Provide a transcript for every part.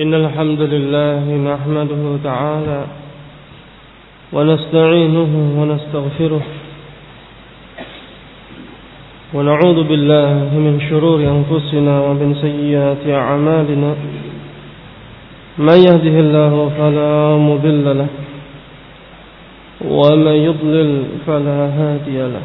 إن الحمد لله نحمده تعالى ونستعينه ونستغفره ونعوذ بالله من شرور أنفسنا ومن سيئات أعمالنا من يهده الله فلا مضل له ومن يضلل فلا هادي له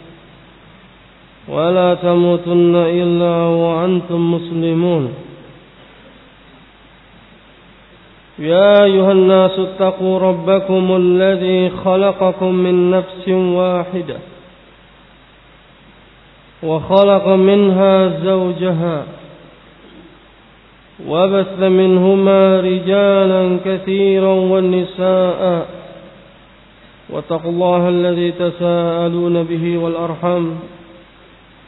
ولا تموتن إلا وأنتم مسلمون. يا أيها الناس اتقوا ربكم الذي خلقكم من نفس واحدة وخلق منها زوجها وبث منهما رجالا كثيرا والنساء واتقوا الله الذي تساءلون به والأرحم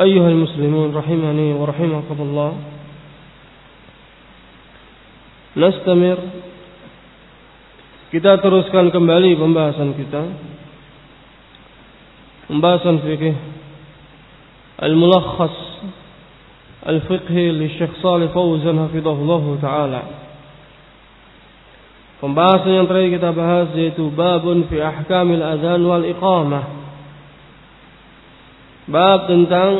أيها المسلمون رحمني ورحمكم الله نستمر kita teruskan kembali pembahasan kita pembahasan fikih al-mulakhas al-fiqhi li Syekh Salih Fauzan hafizahullah taala pembahasan yang terakhir kita bahas yaitu babun fi ahkamil adzan wal iqamah bab tentang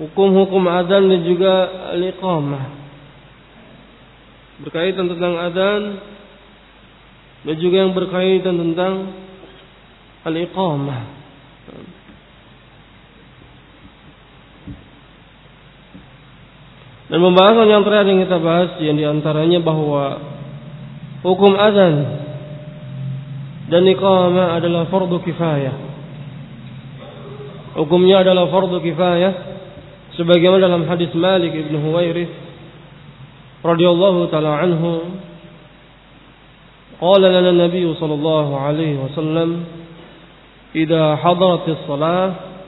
hukum-hukum adzan dan juga al-iqamah berkaitan tentang adzan dan juga yang berkaitan tentang al-iqamah. Dan pembahasan yang terakhir yang kita bahas yang di antaranya bahwa hukum adzan dan iqamah adalah fardu kifayah. Hukumnya adalah fardu kifayah sebagaimana dalam hadis Malik ibn Huwairith radhiyallahu taala anhu. Qala lana nabiy sallallahu alaihi wasallam idza hadaratis salah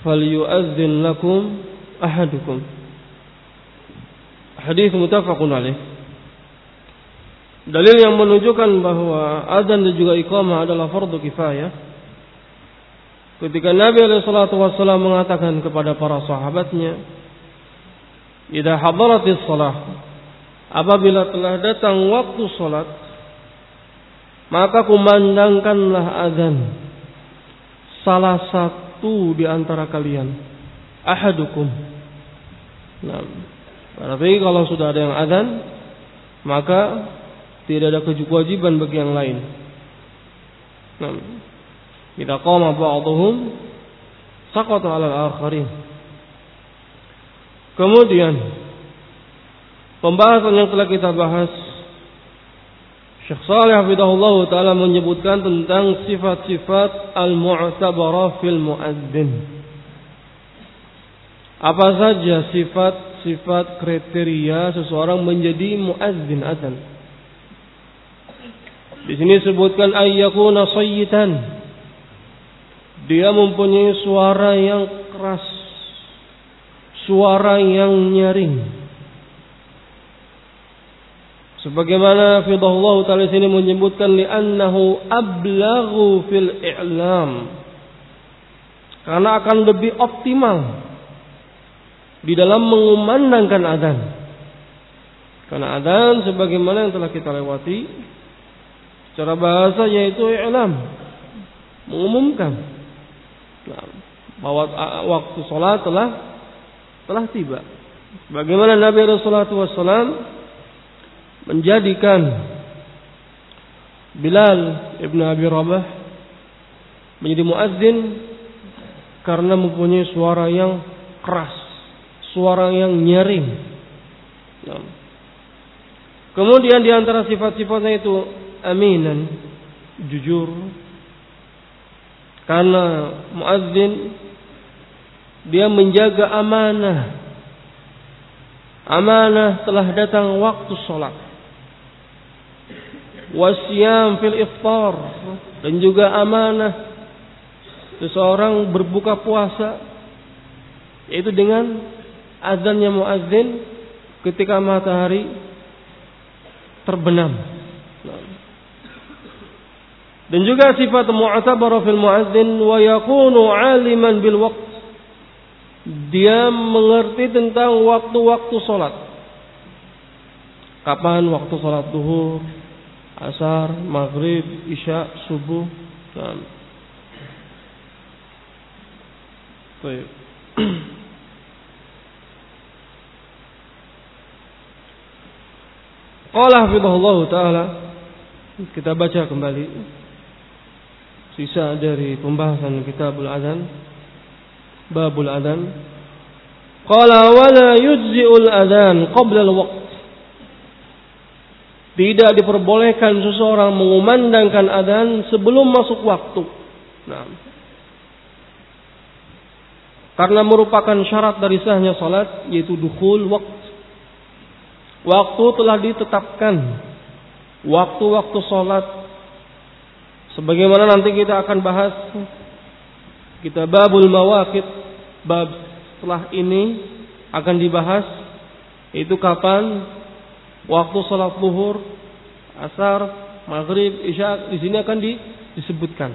falyu'adhdhin lakum ahadukum. Hadis muttafaqun alaih. Dalil yang menunjukkan bahwa azan dan juga iqamah adalah fardu kifayah ketika Nabi wasallam mengatakan kepada para sahabatnya idza hadaratis salah apabila telah datang waktu sholat maka kumandangkanlah azan. Salah satu di antara kalian ahadukum. Nah berarti kalau sudah ada yang azan maka tidak ada kewajiban bagi yang lain. Nah kita qama ba'dhum saqata 'ala al-akharin kemudian Pembahasan yang telah kita bahas Syekh Salih Hafidahullah Ta'ala menyebutkan tentang sifat-sifat al-mu'tabarah fil mu'adzin. Apa saja sifat-sifat kriteria seseorang menjadi mu'adzin adzan. Di sini disebutkan ayyakuna sayyitan. Dia mempunyai suara yang keras. Suara yang nyaring Sebagaimana Fidahullah Ta'ala sini menyebutkan li'annahu ablaghu fil i'lam. Karena akan lebih optimal di dalam mengumandangkan adzan. Karena adzan sebagaimana yang telah kita lewati secara bahasa yaitu i'lam, mengumumkan waktu sholat telah telah tiba. Bagaimana Nabi Rasulullah SAW menjadikan Bilal ibn Abi Rabah menjadi muazzin karena mempunyai suara yang keras, suara yang nyaring. Nah. Kemudian di antara sifat-sifatnya itu aminan, jujur. Karena muazzin dia menjaga amanah. Amanah telah datang waktu sholat. Wasyam fil iftar. Dan juga amanah seseorang berbuka puasa yaitu dengan azannya muazzin ketika matahari terbenam dan juga sifat mu'tabar fil muazzin wa yakunu aliman bil waqt dia mengerti tentang waktu-waktu salat kapan waktu salat duhur asar, maghrib, isya, subuh. Nah. Baik. Qala hafizahullah taala kita baca kembali sisa dari pembahasan kitabul adzan babul adzan qala wala yujzi'ul adzan qabla al-waqt tidak diperbolehkan seseorang mengumandangkan adzan sebelum masuk waktu. Nah. Karena merupakan syarat dari sahnya salat yaitu dukhul waktu. Waktu telah ditetapkan. Waktu-waktu salat sebagaimana nanti kita akan bahas kita babul mawaqit bab setelah ini akan dibahas itu kapan waktu sholat zuhur, asar, maghrib, isya di sini akan di, disebutkan.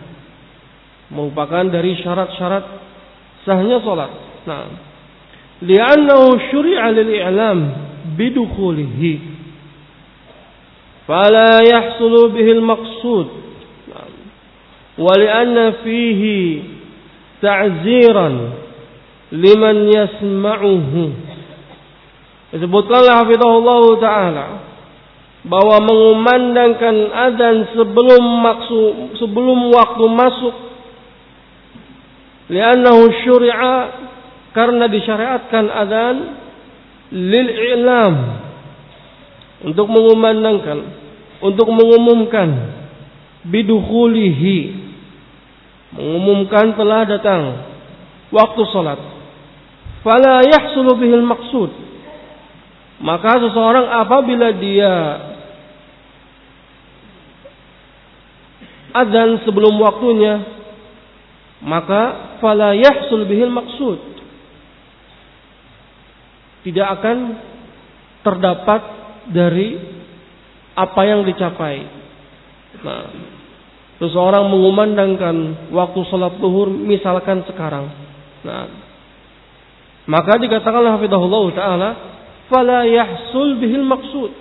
Merupakan dari syarat-syarat sahnya sholat. Nah, li'annahu syuri'a lil i'lam bidukhulihi fala yahsulu bihi al-maqsud li'anna fihi ta'ziran liman yasma'uhu. Disebutkanlah hafizahullah taala bahwa mengumandangkan adzan sebelum maksud sebelum waktu masuk. Li'annahu syuri'a karena disyariatkan adzan lil i'lam. Untuk mengumandangkan untuk mengumumkan bidukhulihi mengumumkan telah datang waktu salat fala yahsulu bihil maqsud maka seseorang apabila dia adzan sebelum waktunya, maka fala yahsul bihil maksud. Tidak akan terdapat dari apa yang dicapai. Nah, seseorang mengumandangkan waktu sholat zuhur misalkan sekarang. Nah, maka dikatakanlah hafidahullah taala fala yahsul bihil maksud.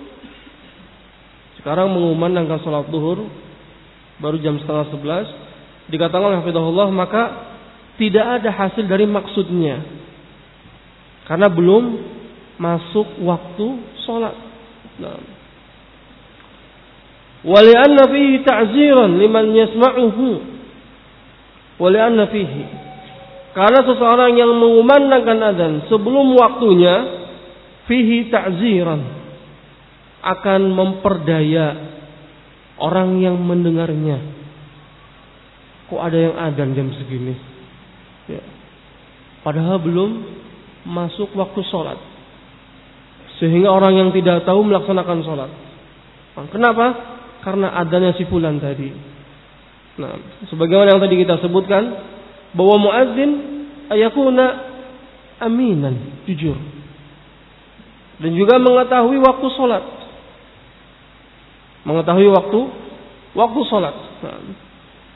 Sekarang mengumandangkan salat duhur baru jam setengah sebelas dikatakan oleh Hafidahullah maka tidak ada hasil dari maksudnya karena belum masuk waktu sholat. Nah. Walianna fihi ta'ziran liman yasma'uhu. Walianna fihi. Karena seseorang yang mengumandangkan adzan sebelum waktunya fihi ta'ziran akan memperdaya orang yang mendengarnya. Kok ada yang adan jam segini? Ya. Padahal belum masuk waktu sholat. Sehingga orang yang tidak tahu melaksanakan sholat. Kenapa? Karena adanya si fulan tadi. Nah, sebagaimana yang tadi kita sebutkan, bahwa muadzin ayakuna aminan, jujur dan juga mengetahui waktu sholat. mengetahui waktu waktu salat.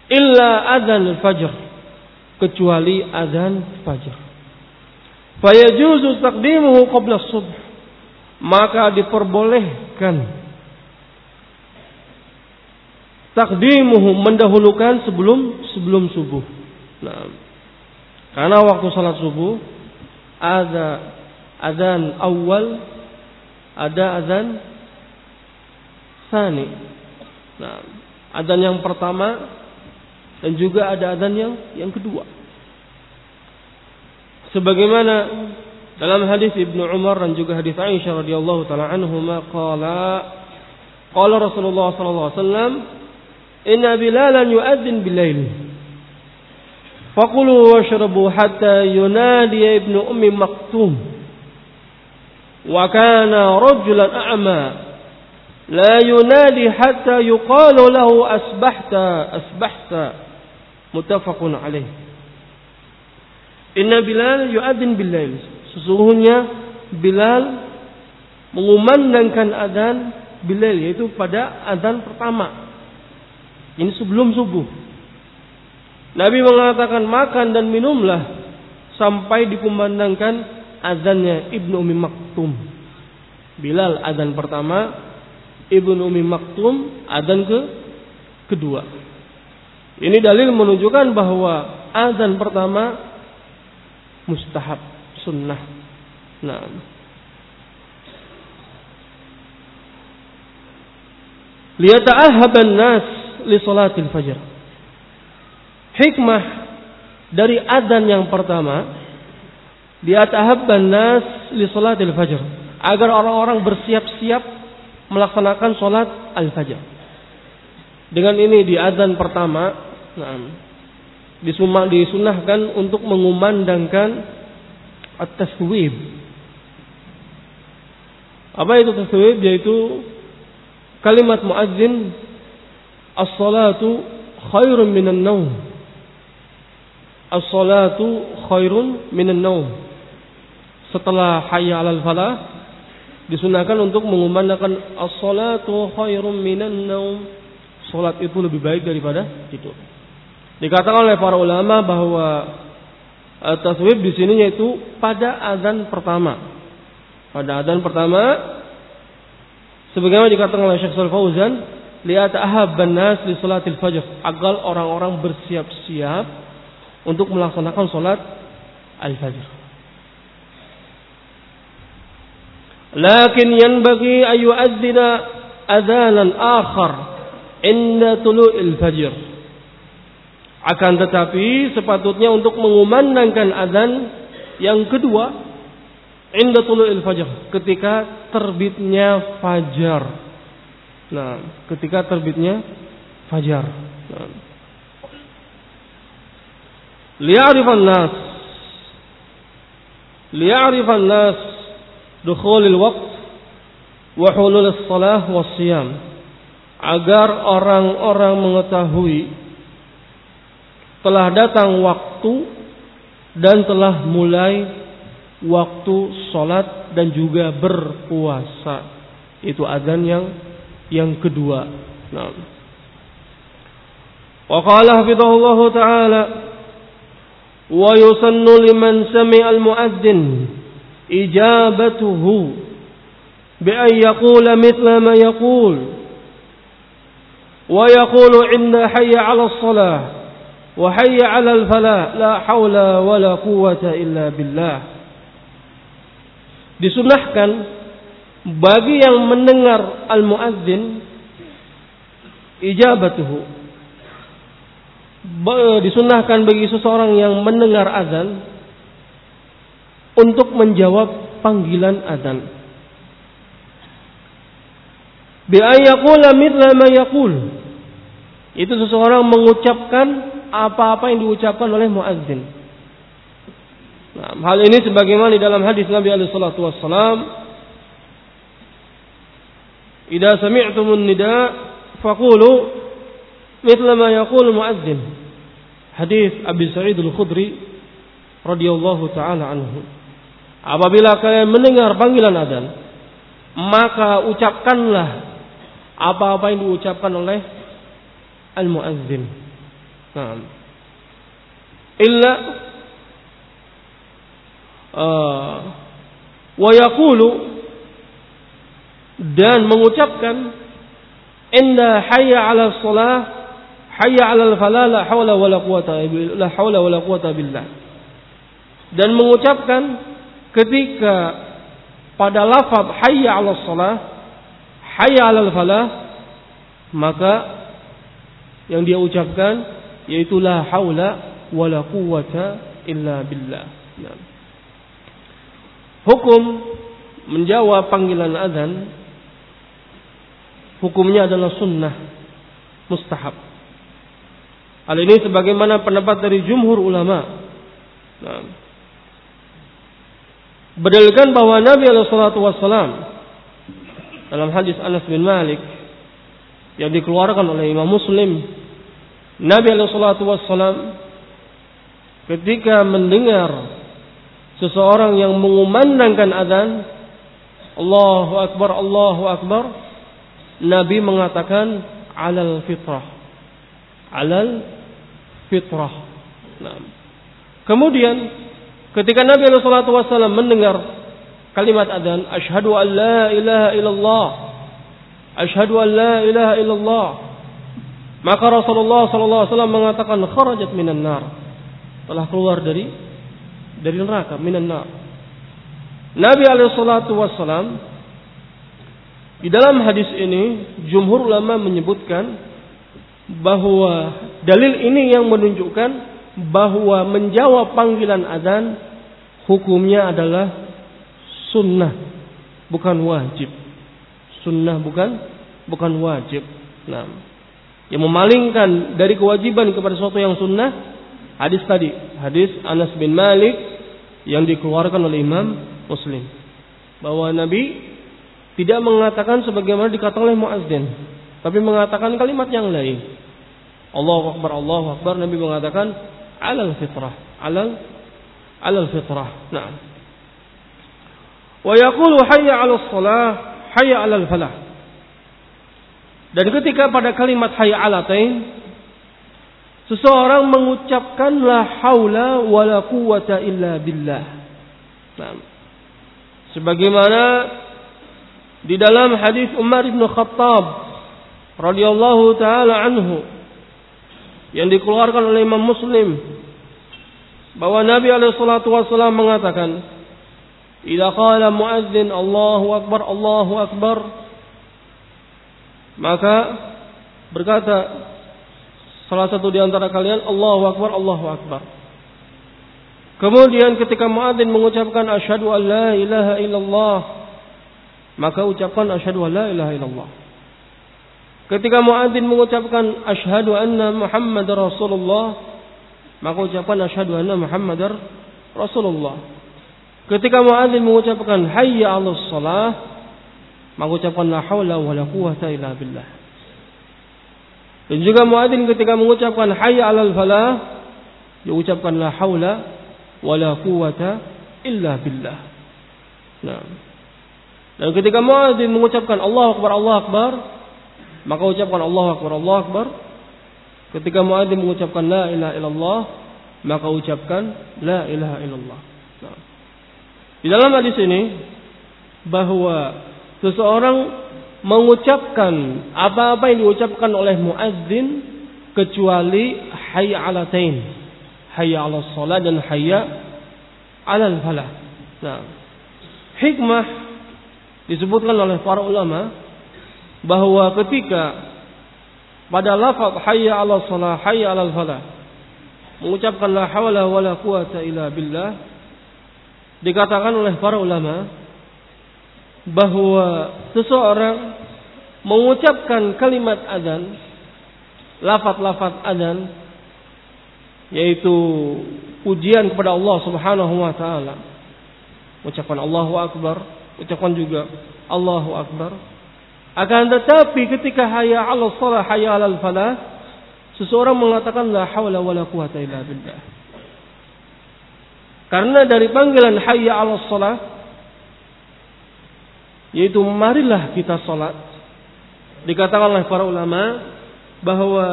Illa adzan fajr kecuali adzan fajar. Fayajuzu taqdimuhu qabla subh. Maka diperbolehkan takdimuhu mendahulukan sebelum sebelum subuh. Nah, karena waktu salat subuh ada adzan awal, ada adzan sani. Nah, adzan yang pertama dan juga ada adzan yang yang kedua. Sebagaimana dalam hadis Ibnu Umar dan juga hadis Aisyah radhiyallahu taala anhuma qala qala Rasulullah sallallahu alaihi wasallam inna bilalan yu'adzin bilail faqulu washrabu hatta yunadi ibnu ummi maktum wa kana rajulan a'ma la yunadi hatta yuqalu lahu asbahta asbahta muttafaqun alaih Inna Bilal yu'adzin bilail. Sesungguhnya Bilal mengumandangkan adzan Bilal yaitu pada adzan pertama. Ini sebelum subuh. Nabi mengatakan makan dan minumlah sampai dikumandangkan adzannya Ibnu Umi Maktum. Bilal adzan pertama, Ibnu Umi Maktum adzan ke kedua. Ini dalil menunjukkan bahwa adzan pertama mustahab sunnah. Nah. Liyata'ahaban nas li salatil fajr. Hikmah dari adzan yang pertama liyata'ahaban nas li salatil fajr agar orang-orang bersiap-siap melaksanakan salat al-fajr. Dengan ini di adzan pertama, nah, disunahkan untuk mengumandangkan at-taswib. Apa itu taswib? Yaitu kalimat muadzin as-salatu khairun minan naum. As-salatu khairun minan naum. Setelah hayya 'alal falah disunahkan untuk mengumandangkan as-salatu khairun minan naum. Salat itu lebih baik daripada tidur. Dikatakan oleh para ulama bahwa uh, taswib di sini yaitu pada azan pertama. Pada azan pertama sebagaimana dikatakan oleh Syekh Fauzan, lihat ahabban nas li salatil fajr, agar orang-orang bersiap-siap untuk melaksanakan salat al-fajr. Lakin yanbaghi ayu adzina adzanan akhar inda tulu'il fajr. Akan tetapi sepatutnya untuk mengumandangkan azan yang kedua inda tulu'il fajr ketika terbitnya fajar. Nah, ketika terbitnya fajar. Nah. Li'arifan nas li'arifan nas dukhulil waqt wa hulul salah was siyam agar orang-orang mengetahui telah datang waktu dan telah mulai waktu sholat dan juga berpuasa. Itu adzan yang yang kedua. Nah. Wa qala hafidhahullah taala wa yusannu liman sami'a al-muadzin ijabatuhu bi an yaqula mithla ma yaqul wa yaqulu inna hayya 'ala as-salah وحي على الفلاح لا حول ولا قوة إلا بالله disunahkan bagi yang mendengar al-muadzin ijabatuhu. Disunahkan bagi seseorang yang mendengar azan untuk menjawab panggilan azan. Bi ayaqula mithla ma yaqul. Itu seseorang mengucapkan apa-apa yang diucapkan oleh muadzin. Nah, hal ini sebagaimana di dalam hadis Nabi alaihi salatu wassalam, "Idza sami'tumun nida faqulu mithla ma yaqulu muadzin." Hadis Abi Sa'id Al-Khudri radhiyallahu taala anhu. Apabila kalian mendengar panggilan adzan, maka ucapkanlah apa-apa yang diucapkan oleh al-muazzin. Nah. Illa uh, dan mengucapkan inna hayya 'ala shalah hayya 'ala al-falah la haula wala quwata la haula wala quwata billah dan mengucapkan ketika pada lafaz hayya 'ala shalah hayya 'ala al-falah maka yang dia ucapkan yaitu la haula wala quwata illa billah. Nah. Hukum menjawab panggilan azan hukumnya adalah sunnah mustahab. Hal ini sebagaimana pendapat dari jumhur ulama. Nah. Berdalilkan bahwa Nabi Wasallam dalam hadis Anas bin Malik yang dikeluarkan oleh Imam Muslim, Nabi Wasallam ketika mendengar seseorang yang mengumandangkan adzan Allahu akbar Allahu akbar Nabi mengatakan alal fitrah alal fitrah nah. kemudian ketika Nabi SAW mendengar kalimat adzan asyhadu an la ilaha illallah asyhadu an la ilaha illallah maka Rasulullah SAW mengatakan kharajat minan nar telah keluar dari dari neraka minan nar. Nabi alaihi salatu wassalam di dalam hadis ini jumhur ulama menyebutkan bahwa dalil ini yang menunjukkan bahwa menjawab panggilan adzan hukumnya adalah sunnah bukan wajib. Sunnah bukan bukan wajib. Nah, yang memalingkan dari kewajiban kepada sesuatu yang sunnah hadis tadi, hadis Anas bin Malik yang dikeluarkan oleh Imam Muslim bahwa Nabi tidak mengatakan sebagaimana dikatakan oleh muazzin tapi mengatakan kalimat yang lain. Allahu akbar Allahu akbar. Nabi mengatakan alal fitrah alal alal fitrah. Nah. Wa yaqulu hayya 'alas shalah hayya 'alal falah dan ketika pada kalimat hayya 'alatain Seseorang mengucapkan la haula wala quwata illa billah. Nah, sebagaimana di dalam hadis Umar bin Khattab radhiyallahu taala anhu yang dikeluarkan oleh Imam Muslim bahwa Nabi alaihi salatu wasallam mengatakan Idza qala muadzin Allahu akbar Allahu akbar maka berkata Salah satu di antara kalian Allahu Akbar, Allahu Akbar. Kemudian ketika muadzin mengucapkan asyhadu an la ilaha illallah, maka ucapkan asyhadu an la ilaha illallah. Ketika muadzin mengucapkan asyhadu anna Muhammadar Rasulullah, maka ucapkan asyhadu anna Muhammadar Rasulullah. Ketika muadzin mengucapkan hayya 'alas shalah, maka ucapkan la haula wala quwwata illa billah. Dan juga muadzin ketika mengucapkan hayya 'alal falah, dia ucapkan la haula wala quwata illa billah. Nah. Dan ketika muadzin mengucapkan Allah akbar Allah akbar, maka ucapkan Allah akbar Allah akbar. Ketika muadzin mengucapkan la ilaha illallah, maka ucapkan la ilaha illallah. Nah. Di dalam hadis ini bahwa seseorang mengucapkan apa-apa yang diucapkan oleh muadzin kecuali hayya 'alatain. Hayya 'alas shalah dan hayya 'alal falah. Nah, hikmah disebutkan oleh para ulama bahwa ketika pada lafaz hayya 'alas shalah, hayya 'alal falah mengucapkan la haula wala quwata illa billah dikatakan oleh para ulama bahwa seseorang mengucapkan kalimat adzan, lafat-lafat adzan, yaitu pujian kepada Allah Subhanahu wa taala. Ucapan Allahu Akbar, ucapan juga Allahu Akbar. Akan tetapi ketika hayya 'ala shalah hayya 'alal falah, seseorang mengatakan la haula wala quwata illa billah. Karena dari panggilan hayya 'ala shalah yaitu marilah kita sholat dikatakan oleh para ulama bahwa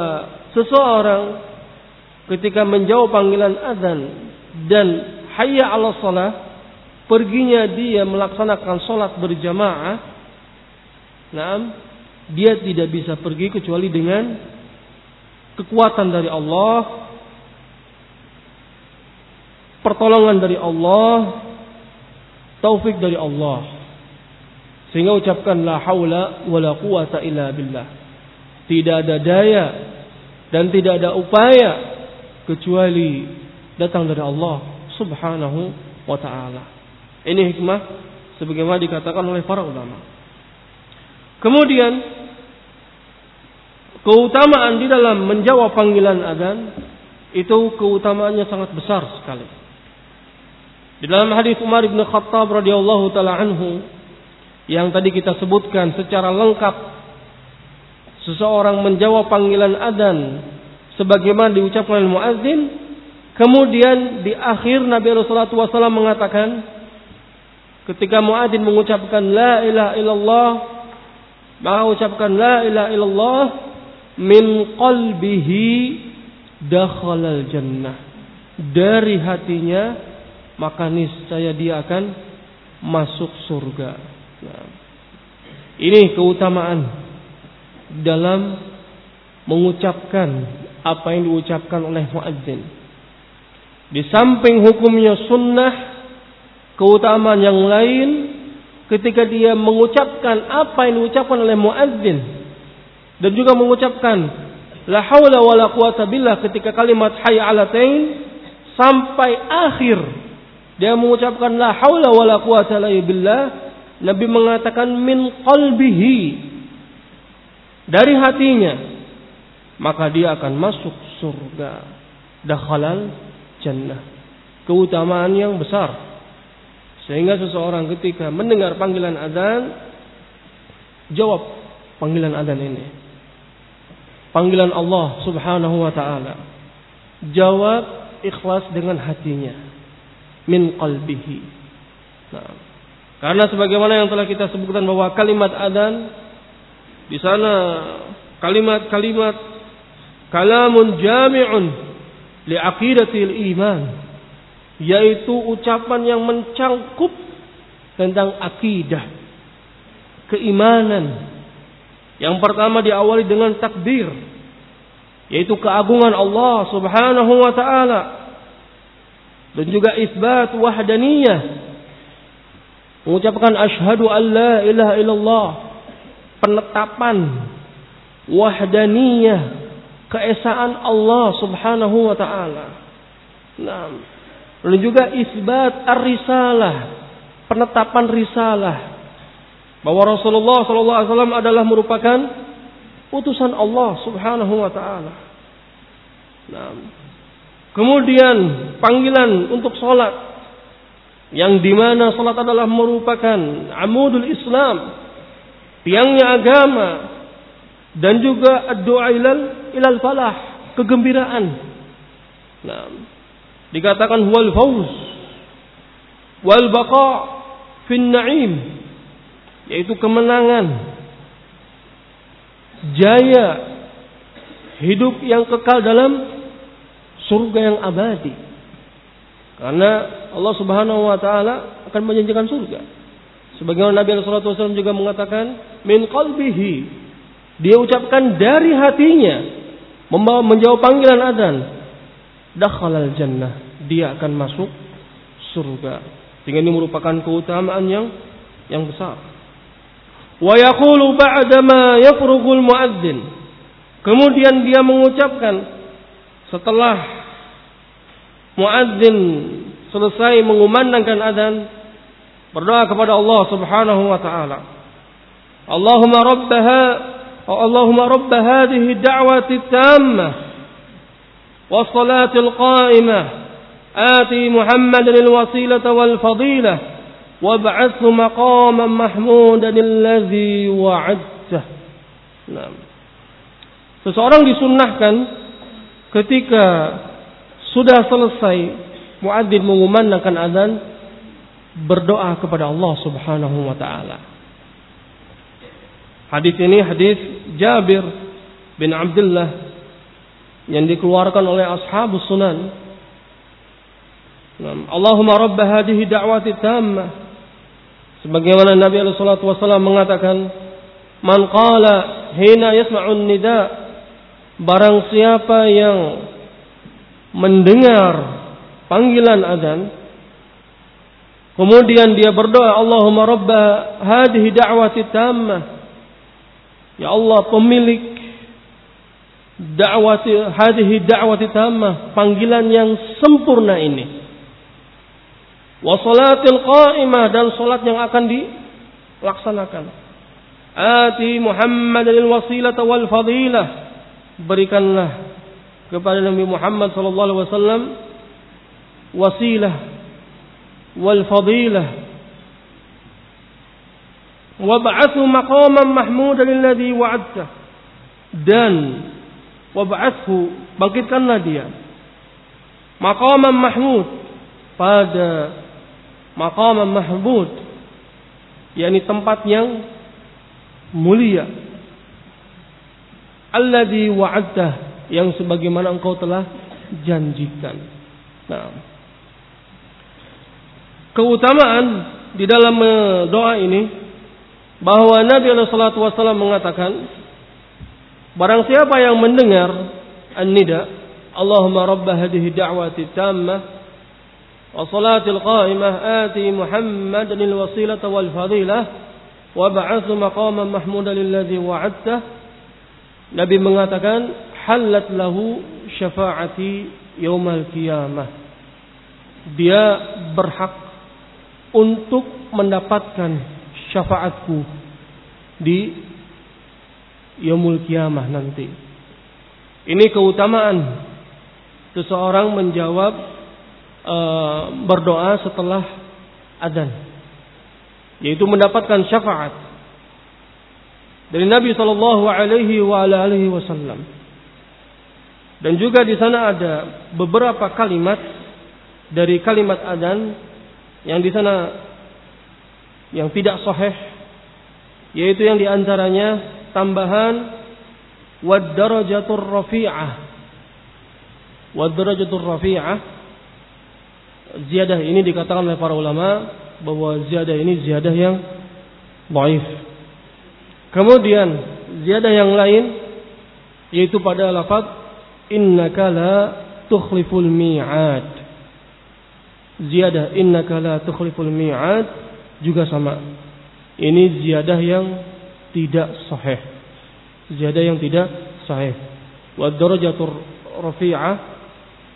seseorang ketika menjawab panggilan azan dan hayya 'ala shalah perginya dia melaksanakan sholat berjamaah nah dia tidak bisa pergi kecuali dengan kekuatan dari Allah pertolongan dari Allah taufik dari Allah sehingga ucapkan la haula wala quwata illa billah tidak ada daya dan tidak ada upaya kecuali datang dari Allah Subhanahu wa taala. Ini hikmah sebagaimana dikatakan oleh para ulama. Kemudian keutamaan di dalam menjawab panggilan azan itu keutamaannya sangat besar sekali. Di dalam hadis Umar bin Khattab radhiyallahu taala anhu yang tadi kita sebutkan secara lengkap seseorang menjawab panggilan adzan sebagaimana diucapkan oleh muadzin kemudian di akhir Nabi Rasulullah SAW mengatakan ketika muadzin mengucapkan la ilaha illallah maka ucapkan la ilaha illallah min qalbihi dakhalal jannah. Dari hatinya maka niscaya dia akan masuk surga. Nah, ini keutamaan dalam mengucapkan apa yang diucapkan oleh muadzin. Di samping hukumnya sunnah, keutamaan yang lain ketika dia mengucapkan apa yang diucapkan oleh muadzin dan juga mengucapkan la haula wala quwata billah ketika kalimat hayya 'alatain sampai akhir. Dia mengucapkan la haula wala quwata billah. Nabi mengatakan min qalbihi dari hatinya. Maka dia akan masuk surga. Dakhalal jannah. Keutamaan yang besar sehingga seseorang ketika mendengar panggilan azan jawab panggilan azan ini. Panggilan Allah Subhanahu wa taala. Jawab ikhlas dengan hatinya. Min qalbihi. Nah, karena sebagaimana yang telah kita sebutkan bahwa kalimat adzan di sana kalimat-kalimat kalamun jami'un li aqidatil iman yaitu ucapan yang mencangkup tentang akidah keimanan yang pertama diawali dengan takbir yaitu keagungan Allah Subhanahu wa taala dan juga isbat wahdaniyah mengucapkan asyhadu an la ilaha illallah penetapan wahdaniyah keesaan Allah Subhanahu wa taala. Nah, lalu juga isbat ar-risalah, penetapan risalah bahwa Rasulullah sallallahu alaihi wasallam adalah merupakan utusan Allah Subhanahu wa taala. Nah, kemudian panggilan untuk sholat yang di mana sholat adalah merupakan amudul Islam tiangnya agama dan juga doa ilal ilal falah kegembiraan. Nah, dikatakan wal fauz wal baqa fin na'im yaitu kemenangan jaya hidup yang kekal dalam surga yang abadi. Karena Allah Subhanahu wa taala akan menjanjikan surga. Sebagaimana Nabi SAW juga mengatakan min qalbihi. Dia ucapkan dari hatinya membawa menjawab panggilan adzan. Dakhalal jannah. Dia akan masuk surga. Sehingga ini merupakan keutamaan yang yang besar. Wa yaqulu ba'da ma yafrughul muadzin. Kemudian dia mengucapkan setelah muadzin selesai mengumandangkan adzan Berdoa kepada Allah Subhanahu wa taala. Allahumma rabbaha Allahumma rabb hadhihi ad-da'wati at-tammah was-salati al-qa'imah آتي محمدا الوسيلة والفضيلة وابعثه مقاما محمودا الذي وعدته nah. Seseorang disunnahkan ketika sudah selesai muadzin mengumandangkan azan berdoa kepada Allah Subhanahu wa taala. Hadis ini hadis Jabir bin Abdullah yang dikeluarkan oleh ashabus sunan. Allahumma rabb hadhihi da'wati tammah. Sebagaimana Nabi alaihi wasallam mengatakan, "Man qala hina yasma'un nida" Barang siapa yang mendengar panggilan azan kemudian dia berdoa Allahumma rabb hadhihi da'wati tammah Ya Allah pemilik dakwati hadhihi da'wati tammah panggilan yang sempurna ini. Wa salatil qa'imah dan salat yang akan dilaksanakan. Ati Muhammadil wasilata wal fadilah. Berikanlah kepada Nabi Muhammad sallallahu alaihi wasallam wasilah wal fadilah. Wab'athu maqaman mahmudan alladhi wa'adta. Dan wab'athu bangkitkanlah dia. Maqaman mahmud pada maqaman mahmud yakni tempat yang mulia. Alladhi wa'adta yang sebagaimana engkau telah janjikan. Nah keutamaan di dalam doa ini bahwa Nabi Alaihi Wasallam mengatakan Barang siapa yang mendengar an-nida, Allahumma rabb hadhihi da'wati tammah wa salatil qa'imah ati Muhammadan al-wasilata wal fadilah wa ba'athu maqaman mahmudan alladhi wa'adta. Nabi mengatakan halat lahu syafaati yaumal qiyamah. Dia berhak untuk mendapatkan syafaatku di yaumul kiamah nanti. Ini keutamaan seseorang menjawab e, berdoa setelah adzan yaitu mendapatkan syafaat dari Nabi Shallallahu Alaihi Wasallam. Dan juga di sana ada beberapa kalimat dari kalimat adzan yang di sana yang tidak sahih yaitu yang di antaranya tambahan wad darajatur rafi'ah. Wad darajatur rafi'ah ziyadah ini dikatakan oleh para ulama bahwa ziyadah ini ziyadah yang dhaif. Kemudian ziyadah yang lain yaitu pada lafaz innaka la tukhliful mi'ad. Ziyadah innaka la tukhliful mi'ad juga sama. Ini ziyadah yang tidak sahih. Ziyadah yang tidak sahih. Wa darajatur rafi'ah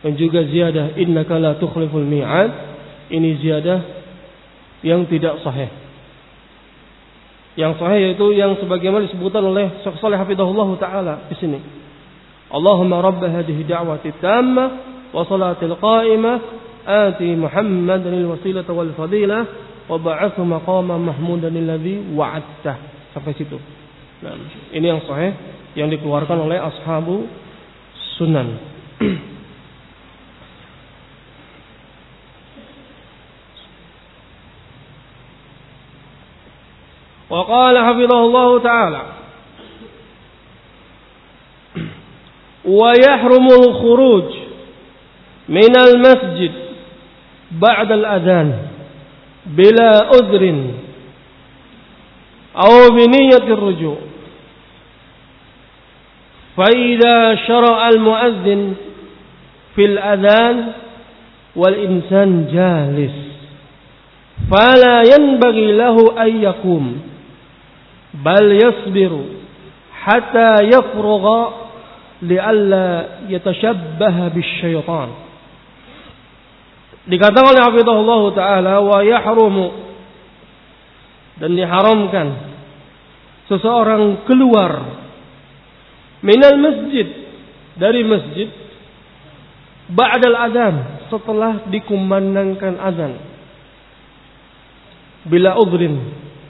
dan juga ziyadah innaka la tukhliful mi'ad ini ziyadah yang tidak sahih. Yang sahih yaitu yang sebagaimana disebutkan oleh Syekh Saleh Hafizahullah taala di sini. Allahumma rabb hadhihi da'wati tammah wa salatil qa'imah ati Muhammadan al-wasilata wal fadilah wa ba'athu maqaman mahmudan alladhi wa'adtah sampai situ. Nah, ini yang sahih yang dikeluarkan oleh ashabu sunan. وقال حفظه الله تعالى ويحرم الخروج من المسجد بعد الأذان بلا أذر أو بنية الرجوع. فإذا شرع المؤذن في الأذان والإنسان جالس فلا ينبغي له أن يقوم بل يصبر حتى يفرغ لئلا يتشبه بالشيطان. Dikatakan oleh Hafizahullah Ta'ala wa yahrumu dan diharamkan seseorang keluar minal masjid dari masjid ba'dal azan setelah dikumandangkan azan bila udrin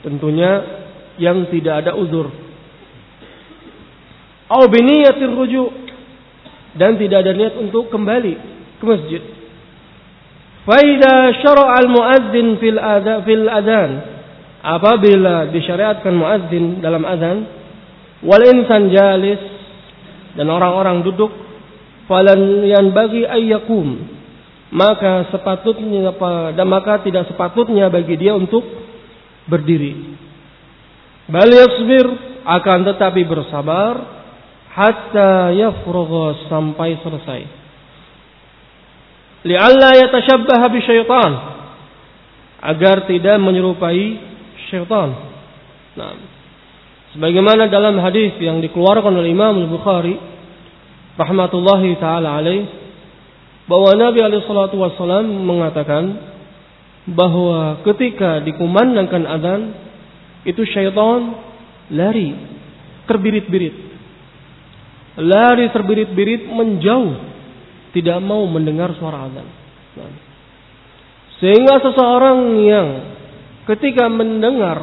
tentunya yang tidak ada uzur. Au biniyatir rujuk dan tidak ada niat untuk kembali ke masjid. Fa idza syara'a al muadzin fil adhan fil apabila disyariatkan muadzin dalam azan wal insan jalis dan orang-orang duduk falan yang bagi ayyakum maka sepatutnya dan maka tidak sepatutnya bagi dia untuk berdiri. Bal yasbir akan tetapi bersabar hatta yafrugha sampai selesai. Li'alla yatashabbaha bi syaitan agar tidak menyerupai syaitan. Nah, sebagaimana dalam hadis yang dikeluarkan oleh Imam Al-Bukhari rahmatullahi taala alaih bahwa Nabi alaihi wasallam mengatakan bahwa ketika dikumandangkan adzan itu syaitan lari terbirit-birit lari terbirit-birit menjauh tidak mau mendengar suara adzan nah. sehingga seseorang yang ketika mendengar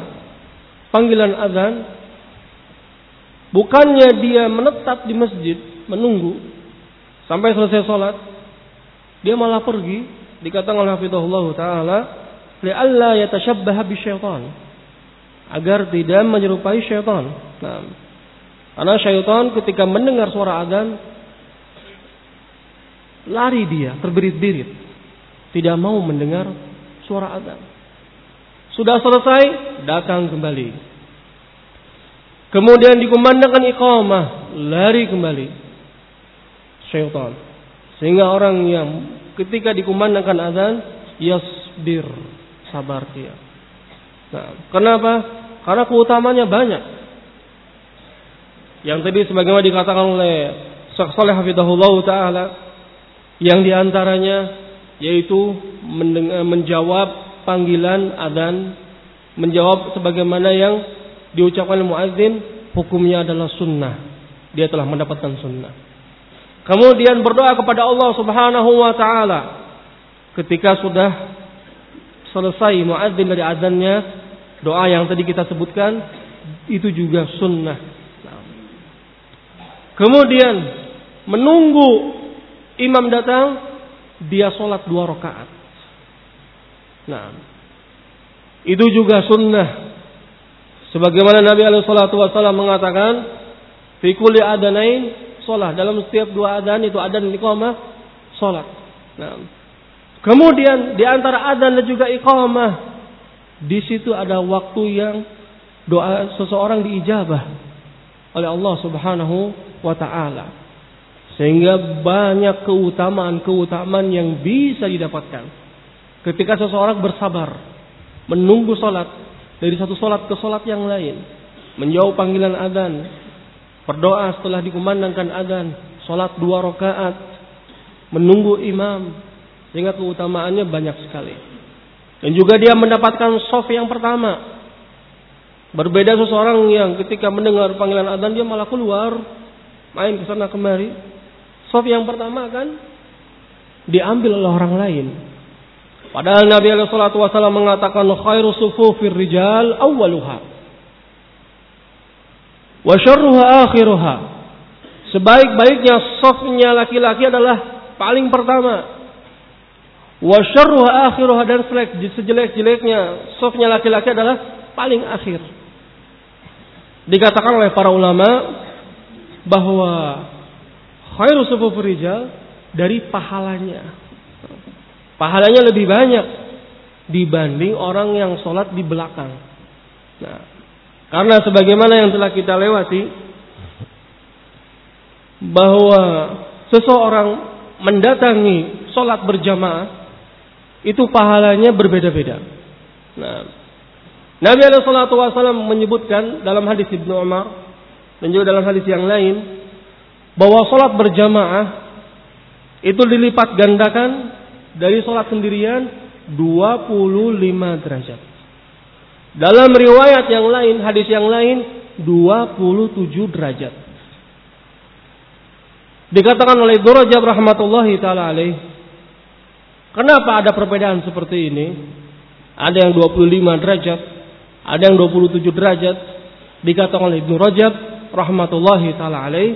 panggilan azan, bukannya dia menetap di masjid menunggu sampai selesai sholat, dia malah pergi. Dikatakan oleh Hafizahullah Taala, li'alla yatashabbaha bisyaitan. Agar tidak menyerupai syaitan. Nah, karena syaitan ketika mendengar suara azan, lari dia, terbirit-birit. Tidak mau mendengar suara azan. Sudah selesai, datang kembali. Kemudian dikumandangkan iqamah, lari kembali. Syaitan. Sehingga orang yang ketika dikumandangkan azan, yasbir, sabar dia. Nah, kenapa? Karena keutamanya banyak. Yang tadi sebagaimana dikatakan oleh Syekh Saleh Hafidahullah Ta'ala, yang di antaranya yaitu menjawab panggilan adzan menjawab sebagaimana yang diucapkan muadzin hukumnya adalah sunnah. Dia telah mendapatkan sunnah. Kemudian berdoa kepada Allah Subhanahu wa taala. Ketika sudah selesai muadzin dari adzannya doa yang tadi kita sebutkan itu juga sunnah. Kemudian menunggu imam datang dia sholat dua rakaat Nah, itu juga sunnah. Sebagaimana Nabi alaihi salatu wasallam mengatakan, fi kulli adanain salat. Dalam setiap dua adan itu adan iqamah salat. Nah, kemudian di antara adan dan juga iqamah di situ ada waktu yang doa seseorang diijabah oleh Allah Subhanahu wa taala. Sehingga banyak keutamaan-keutamaan yang bisa didapatkan. Ketika seseorang bersabar, menunggu sholat dari satu sholat ke sholat yang lain, menjauh panggilan adzan, berdoa setelah dikumandangkan adzan, sholat dua rakaat, menunggu imam, sehingga keutamaannya banyak sekali. Dan juga dia mendapatkan soft yang pertama. Berbeda seseorang yang ketika mendengar panggilan adzan dia malah keluar, main ke sana kemari. Soft yang pertama kan diambil oleh orang lain. Padahal Nabi alaihi salatu wasallam mengatakan khairu sufufir rijal awwaluha. Wa syarruha akhiruha. Sebaik-baiknya safnya laki-laki adalah paling pertama. Wa syarruha akhiruha dan sejelek-jeleknya safnya laki-laki adalah paling akhir. Dikatakan oleh para ulama bahwa khairu sufufir rijal dari pahalanya Pahalanya lebih banyak dibanding orang yang sholat di belakang. Nah, karena sebagaimana yang telah kita lewati, bahwa seseorang mendatangi sholat berjamaah itu pahalanya berbeda-beda. Nah, Nabi Wasallam menyebutkan dalam hadis Ibnu Umar dan juga dalam hadis yang lain bahwa sholat berjamaah itu dilipat gandakan dari sholat sendirian 25 derajat. Dalam riwayat yang lain, hadis yang lain 27 derajat. Dikatakan oleh Durajab rahmatullahi taala alaih. Kenapa ada perbedaan seperti ini? Ada yang 25 derajat, ada yang 27 derajat. Dikatakan oleh Ibnu Rajab rahmatullahi taala alaih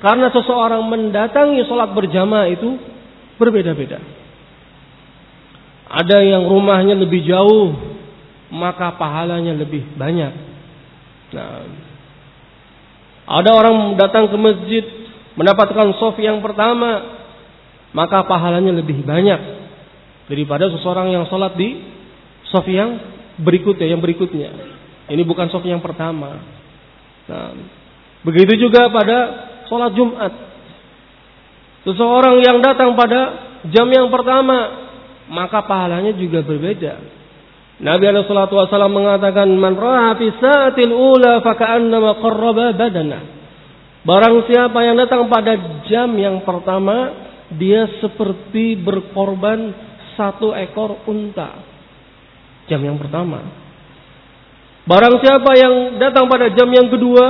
karena seseorang mendatangi sholat berjamaah itu berbeda-beda. Ada yang rumahnya lebih jauh maka pahalanya lebih banyak. Nah, ada orang datang ke masjid mendapatkan sof yang pertama, maka pahalanya lebih banyak daripada seseorang yang sholat di sof yang berikutnya, yang berikutnya. Ini bukan sof yang pertama. Nah, begitu juga pada sholat Jumat. Seseorang yang datang pada jam yang pertama, maka pahalanya juga berbeda Nabi wasallam mengatakan man sa'atil ula faka'annama badana. Barang siapa yang datang pada jam yang pertama, dia seperti berkorban satu ekor unta. Jam yang pertama. Barang siapa yang datang pada jam yang kedua,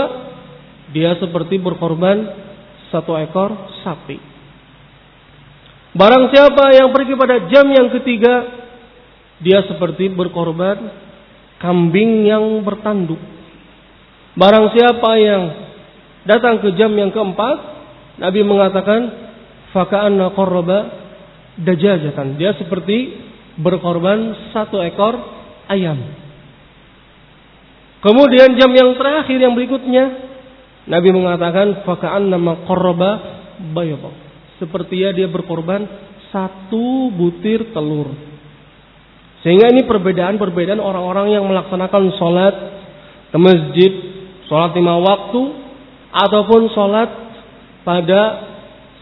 dia seperti berkorban satu ekor sapi. Barang siapa yang pergi pada jam yang ketiga, dia seperti berkorban kambing yang bertanduk. Barang siapa yang datang ke jam yang keempat, Nabi mengatakan faka'anna qarraba dajajatan. Dia seperti berkorban satu ekor ayam. Kemudian jam yang terakhir yang berikutnya Nabi mengatakan faka'anna qarraba bayadha. Seperti dia berkorban satu butir telur. Sehingga ini perbedaan-perbedaan orang-orang yang melaksanakan sholat ke masjid, sholat lima waktu, ataupun sholat pada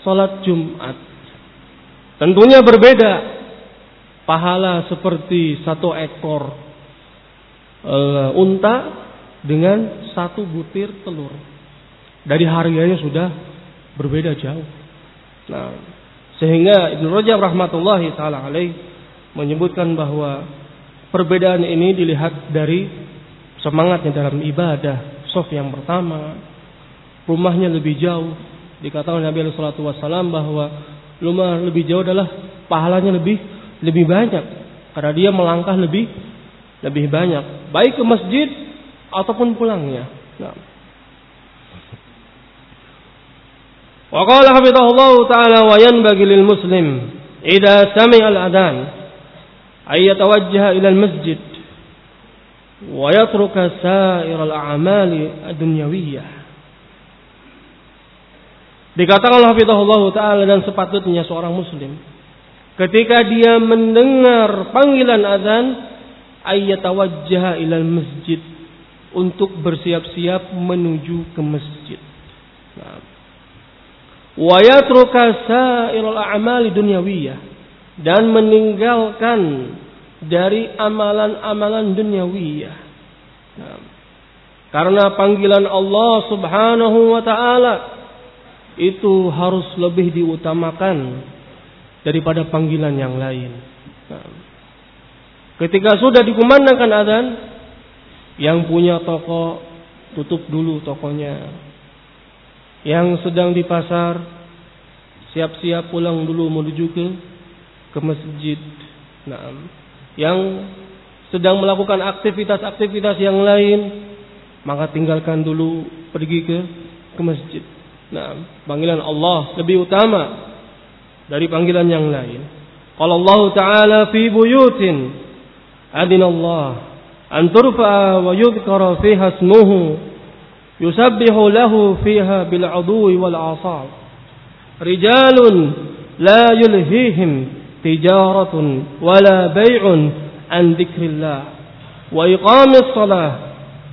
sholat Jumat. Tentunya berbeda. Pahala seperti satu ekor uh, unta dengan satu butir telur. Dari harganya sudah berbeda jauh. Nah, sehingga Ibnu Rajab rahmatullahi taala alaih menyebutkan bahwa perbedaan ini dilihat dari semangatnya dalam ibadah. Sof yang pertama, rumahnya lebih jauh. Dikatakan Nabi Shallallahu Wasallam bahwa rumah lebih jauh adalah pahalanya lebih lebih banyak karena dia melangkah lebih lebih banyak, baik ke masjid ataupun pulangnya. Nah. وقال qala الله تعالى وينبغي للمسلم إذا سمع الأذان أن يتوجه إلى المسجد ويترك سائر الأعمال الدنيوية Dikatakan yatruka sa'ir hafizahullah ta'ala dan sepatutnya seorang muslim ketika dia mendengar panggilan azan ayatawajjaha ilal masjid untuk bersiap-siap menuju ke masjid. Wa yatruka sa'iral a'mali dunyawiyah dan meninggalkan dari amalan-amalan duniawi. Nah, karena panggilan Allah Subhanahu wa taala itu harus lebih diutamakan daripada panggilan yang lain. Nah, ketika sudah dikumandangkan adzan, yang punya toko tutup dulu tokonya. Yang sedang di pasar siap-siap pulang dulu menuju ke ke masjid. Nah, yang sedang melakukan aktivitas-aktivitas yang lain, maka tinggalkan dulu pergi ke ke masjid. Nah, panggilan Allah lebih utama dari panggilan yang lain. Kalau Allah Ta'ala fi buyutin adina Allah an turfa wa yudhkara fiha ismuhu يسبح له فيها بالعضو والعصار رجال لا يلهيهم تجارة ولا بيع عن ذكر الله. وإقام الصلاة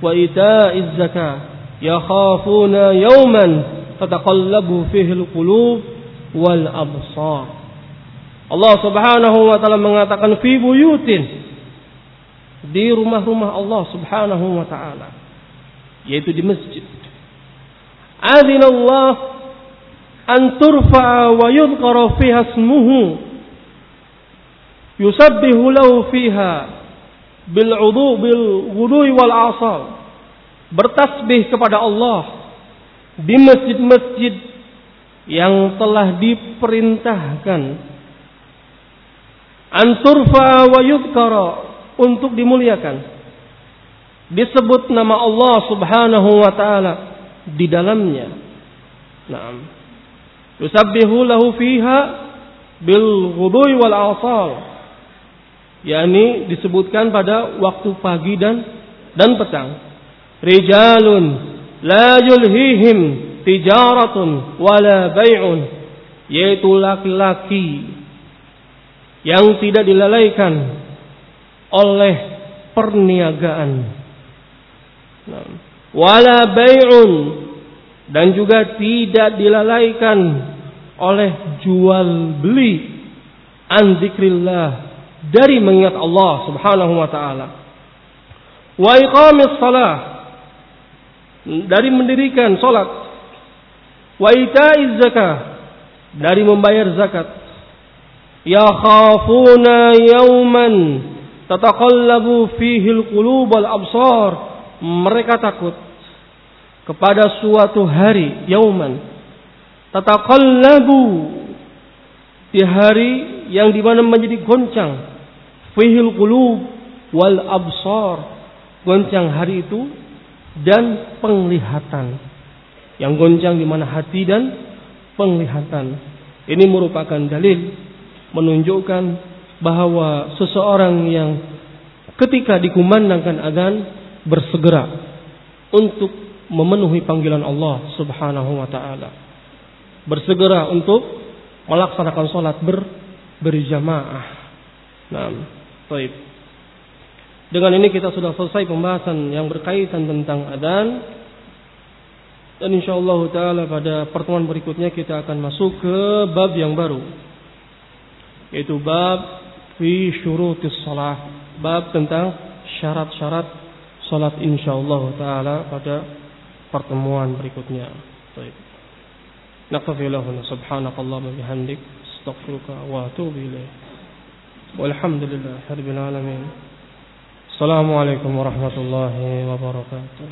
وإيتاء الزكاة يخافون يوما تتقلب فيه القلوب والأبصار. الله سبحانه وتعالى من mengatakan في buyutin دير مهرمه الله سبحانه وتعالى. Yaitu di masjid. Adinallah an turfa'a wa yudhkara fiha ismuhu. Yusabbihu lahu fiha bil udu bil wudui wal asal. Bertasbih kepada Allah di masjid-masjid yang telah diperintahkan. Anturfa wa yudhkara untuk dimuliakan disebut nama Allah Subhanahu wa taala di dalamnya. Naam. Yusabbihu lahu fiha bil ghudui wal asal yakni disebutkan pada waktu pagi dan dan petang. Rijalun la yulhihim tijaratun wala bai'un yaitu laki-laki yang tidak dilalaikan oleh perniagaan. Wala bai'un dan juga tidak dilalaikan oleh jual beli an zikrillah dari mengingat Allah Subhanahu wa taala. Wa iqamis salah dari mendirikan salat. Wa ita'iz zakah dari membayar zakat. Ya khafuna yawman tataqallabu fihi al-qulub wal absar. Mereka takut kepada suatu hari yauman tataqallabu di hari yang di mana menjadi goncang fihil qulub wal absar goncang hari itu dan penglihatan. Yang goncang di mana hati dan penglihatan. Ini merupakan dalil menunjukkan bahwa seseorang yang ketika dikumandangkan adzan bersegera untuk memenuhi panggilan Allah Subhanahu wa taala bersegera untuk melaksanakan sholat ber, berjamaah. Nah, Baik. Dengan ini kita sudah selesai pembahasan yang berkaitan tentang adzan. Dan insyaallah taala pada pertemuan berikutnya kita akan masuk ke bab yang baru. Yaitu bab fi syurutis salah, bab tentang syarat-syarat salat insyaallah taala pada pertemuan berikutnya. Baik. Naqtafi lahu subhanakallahumma bihamdik astaghfiruka wa atubu ilaik. والحمد لله رب العالمين السلام عليكم ورحمة الله وبركاته